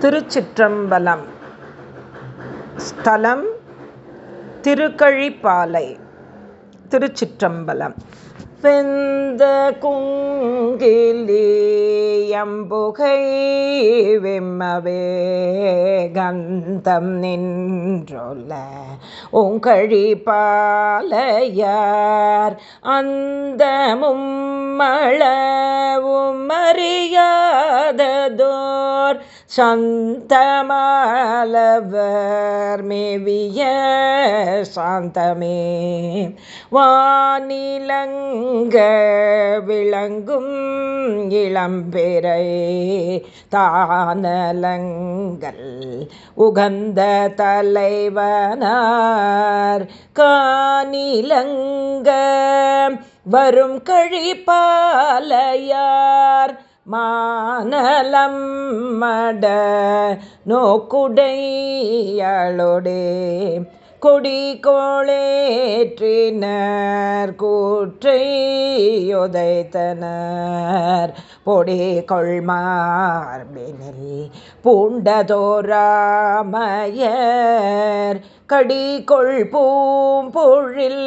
திருச்சிற்றம்பலம். ஸ்தலம் திருக்கழிப்பாலை. திருச்சிற்றம்பலம். வெந்த குங்கிலியம்புகை வெம்மவே கந்தம் நின்றொல்ல உங்கழிப்பாலையார் அந்த மும்மளவும் அறியாததோர் சந்தமாலவர் மேவிய சாந்தமே. வானிலங்க விளங்கும் இளம்பெறை தானலங்கள் உகந்த தலைவனார் காணிலங்க வரும் கழிப்பாலையார் மானலம் மட நோக்குடையளோடே கொடி கோளேற்றினர் கூற்றையுதைத்தனர். பொடி கொள்மார்பினில் பூண்டதோராமையர் கடி கொள் பூம்பொழில்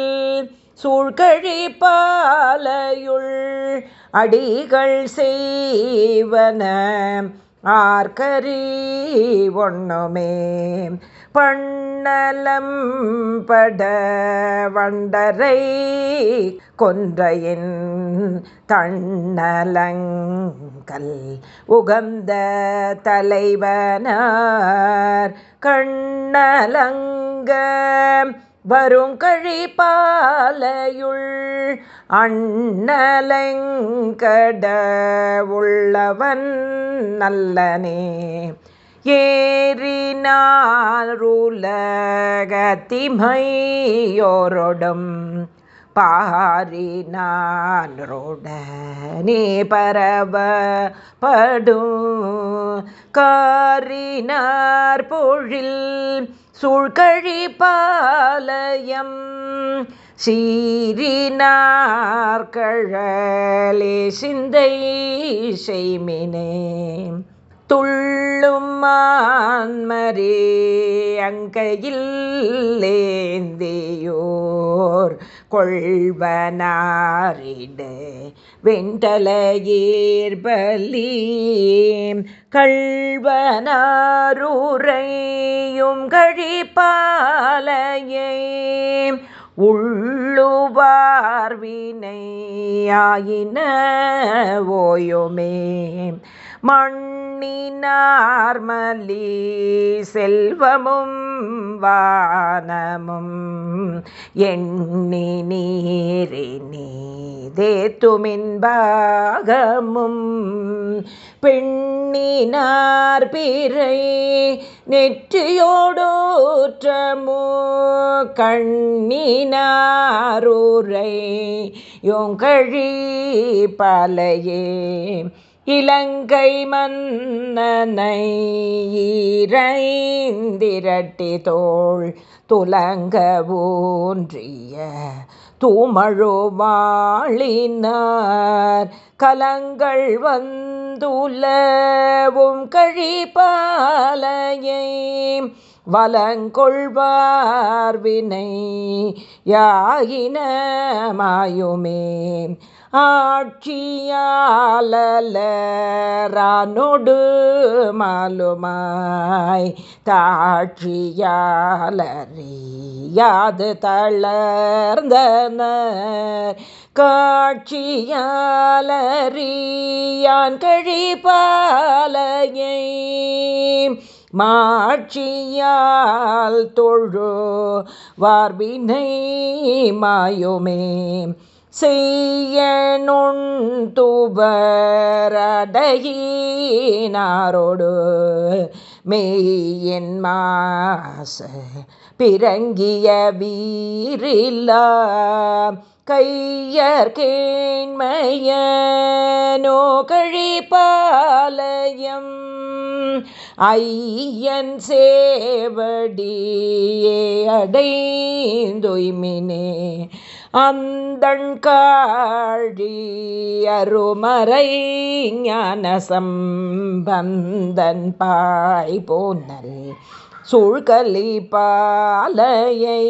சூழ்கழி பாலையுள் அடிகள் செய்வன. ஆர்கரி ஒண்ணுமே பண்ணலம் பட வண்டரை கொன்றையின் தண்ணலங்கல் உகந்த தலைவனார் கண்ணலங்க வரும் கழிப்பாலையுள் அண்ணலங்கட உள்ளவன் நல்லனே ஏறினாருலகத்திமையோரொடும் பாரினாரோடனே பரவ படும் கா காரினார் பொழில் சூழ்கழி பாலயம். சீரினார் கழலே சிந்தை செய்மினே. துள்ளும் மான்மரே அங்கையில் ஏந்தியோர் கொள்வனாரிடு வெண்டலையீர்பலி கள்வனாரூரையும் கழிப்பாலையே உள்ளுவார் வினையாயின ஓயுமே. மண்ணினார்மலி செல்வமும் வானமும். எண்ணி நீரினி தேத்துமின்பாகமும் பெண்ணினார் பிறை நெற்றியோடோற்றமோ. கண்ணினாரூரை யோங்கழி பலையே. இலங்கை மன்னனை ஈரைந்திரட்டி தோள் துலங்க ஊன்றிய தூமழோ கலங்கள் வந்துலவும் கழிப்பாலையை வலங்கொள்வார்வினை யாயின மாயுமே ஆட்சியாலரானொடு மாலுமாய் தாட்சியாலறியாது தளர்ந்தனர். காட்சியாலறியான் கழிப்பாலையை மாட்சியால் தொழு வார்பினை மாயுமே. செய்யணுண் மெய்யின் மாச பிறங்கிய வீரில்லா கையர் கேண்மையனோ கழிப்பாலயம் ஐயன் சேவடியே அடை நீந்தொய்மினே. அந்தண் காழி அருமறை ஞான சம்பந்தன் பாய் போனல். சூழ்கலி பாலையை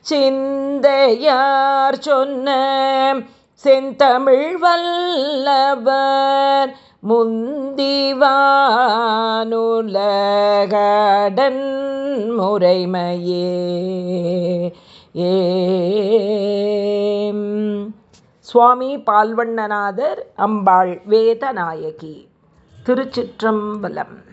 சிந்தையார் சொன்ன செந்தமிழ் வல்லவர் முந்திவானுலகடன் முறைமையே. ஏம். சுவாமி பால்வண்ணநாதர் அம்பாள் வேதநாயகி. திருச்சிற்றம்பலம்.